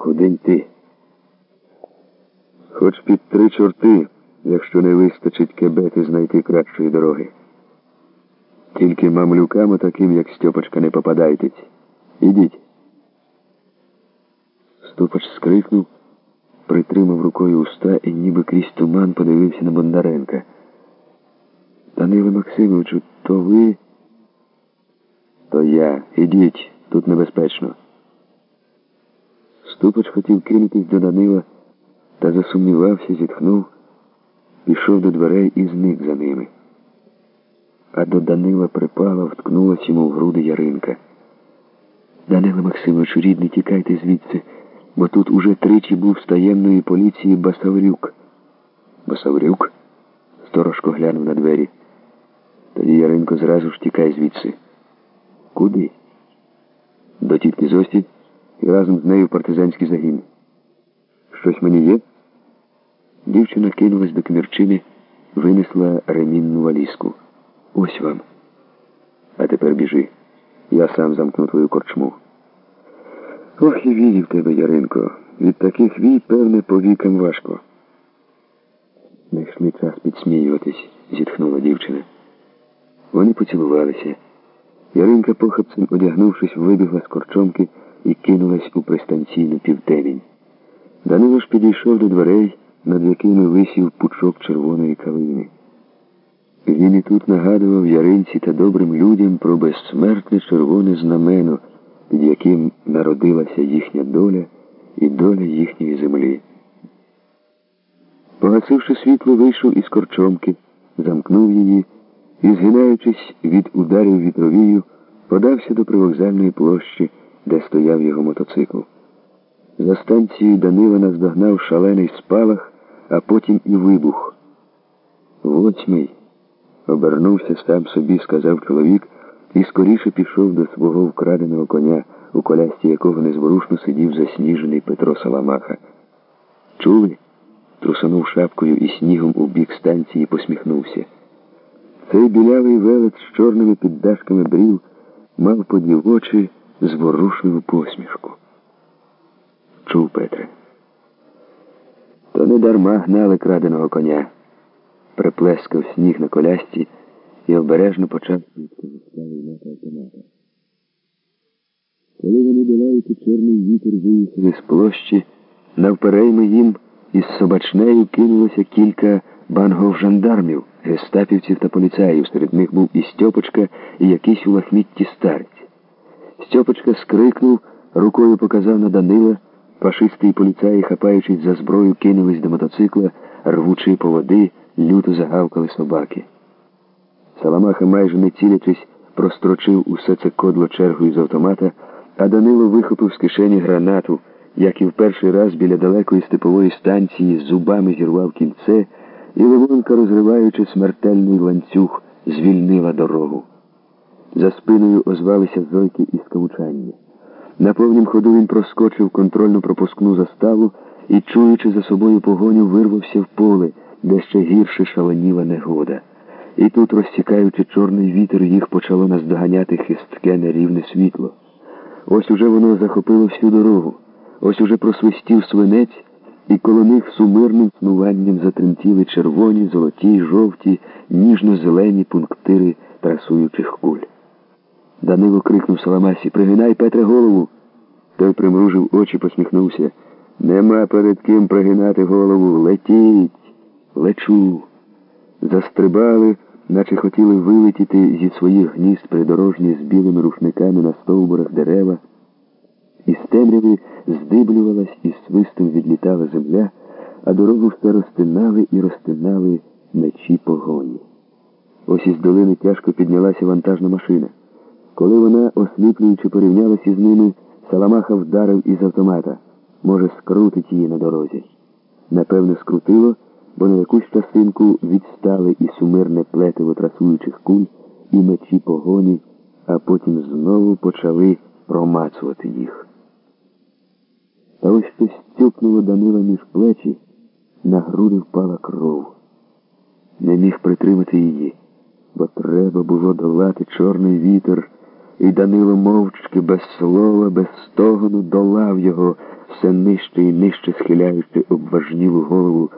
Куди йти? Хоч під три чорти, якщо не вистачить кебети знайти кращої дороги. Тільки мамлюкам таким, як Стьопочка, не попадайтесь. Ідіть. Ступач скрикнув, притримав рукою уста і ніби крізь туман подивився на Бондаренка. Даниле Максимовичу, то ви. То я. Ідіть, тут небезпечно. Ступач хотів кинутись до Данила, та засумнівався, зітхнув, пішов до дверей і зник за ними. А до Данила припала, вткнулась йому в груди Яринка. Даниле Максимовичу, рідний, тікайте звідси, бо тут уже тричі був з таємної поліції Басаврюк. Басаврюк? Сторожко глянув на двері. Тоді Яринко зразу ж тікай звідси. Куди? До тітки Зосі і разом з нею партизанський загін. Щось мені є? Дівчина кинулась до кмірчини, винесла ремінну валізку. Ось вам. А тепер біжи. Я сам замкну твою корчму. Ох, і вії в тебе, Яринко. Від таких вій, певне, по вікам важко. Знайшли час підсміюватись, зітхнула дівчина. Вони поцілувалися. Яринка, похапцем одягнувшись, вибігла з корчомки і кинулась у пристанційну півтемінь. Данило ж підійшов до дверей, над якими висів пучок червоної калини. Він і тут нагадував яринці та добрим людям про безсмертне червоне знамено, під яким народилася їхня доля і доля їхньої землі. Погасивши світло, вийшов із корчомки, замкнув її і, згинаючись від ударів вітровію, подався до привокзальної площі, де стояв його мотоцикл. За станцією Данила наздогнав шалений спалах, а потім і вибух. Восьмий. Обернувся сам собі, сказав чоловік, і скоріше пішов до свого вкраденого коня, у колясті якого незворушно сидів засніжений Петро Саламаха. Чули? Трусанув шапкою і снігом у бік станції посміхнувся. Цей білявий велет з чорними піддашками брів мав подівочі зворушливу посмішку. Чув Петре. То не дарма гнали краденого коня. Приплескав сніг на колясці і обережно почав автомата. Коли вони долаючи чорний вітер виїхали з площі, навперейми їм із собачнею кинулося кілька бангов жандармів, гестапівців та поліцаїв. Серед них був і Стьопочка, і якийсь у лахмітті старець. Стьопочка скрикнув, рукою показав на Данила. Фашисти і поліцаї, хапаючись за зброю, кинулись до мотоцикла, рвучи по води, люто загавкали собаки. Саламаха, майже не цілячись, прострочив усе це кодло чергою з автомата, а Данило вихопив з кишені гранату, як і в перший раз біля далекої степової станції зубами зірвав кільце, і Левонка, розриваючи смертельний ланцюг, звільнила дорогу. За спиною озвалися зойки і скавучання. На повнім ходу він проскочив контрольно-пропускну заставу і, чуючи за собою погоню, вирвався в поле, де ще гірше шаленіла негода. І тут, розтікаючи чорний вітер, їх почало наздоганяти хистке нерівне світло. Ось уже воно захопило всю дорогу, ось уже просвистів свинець, і коло них сумирним снуванням затремтіли червоні, золоті, жовті, ніжно-зелені пунктири трасуючих куль. Данило крикнув Саламасі Пригинай, Петре, голову. Той примружив очі, посміхнувся. Нема перед ким пригинати голову. Летіть, лечу. Застрибали, наче хотіли вилетіти зі своїх гнізд придорожні з білими рушниками на стовбурах дерева. Із темряви здиблювалась і свистом відлітала земля, а дорогу все розтинали і розтинали мечі погоні. Ось із долини тяжко піднялася вантажна машина. Коли вона, осліплюючи, порівнялася з ними, Саламаха вдарив із автомата. Може, скрутить її на дорозі. Напевно, скрутило, бо на якусь часинку відстали і сумирне плетиво трасуючих куль, і мечі погоні, а потім знову почали промацувати їх. Та ось щось стюкнуло Данила між плечі, на груди впала кров. Не міг притримати її, бо треба було долати чорний вітер і Данило мовчки, без слова, без стогону долав його, все нижче і нижче схиляючи обважнілу голову